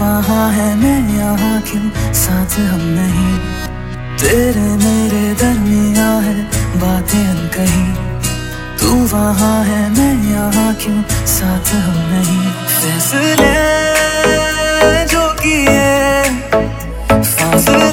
वहाँ है मैं यहाँ क्यों? साथ हम नहीं। तेरे मेरे दरमिया वहाँ है मैं यहाँ क्यों? साथ हम नहीं। फैसले जो किए फासले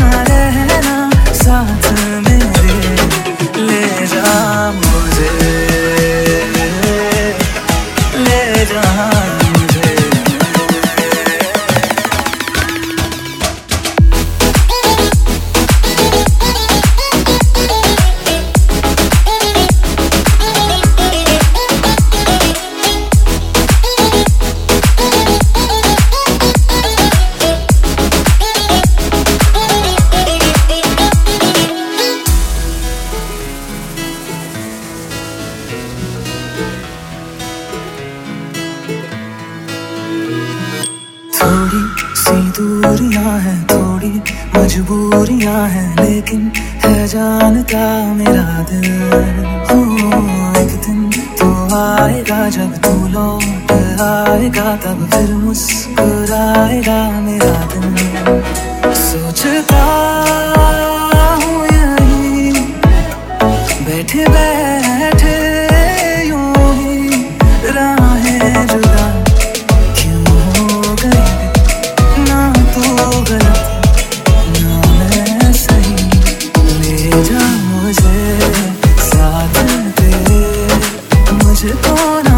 ना रहना साथ थोड़ी सी दूरियाँ हैं, थोड़ी मजबूरियाँ हैं, लेकिन है जानता मेरा दिल। एक दिन तो आएगा, जब तू लौट आएगा, तब फिर मुस्कुराएगा मेरा दिल। सोचता हूँ यही बैठे बैठे मुझको ना रहना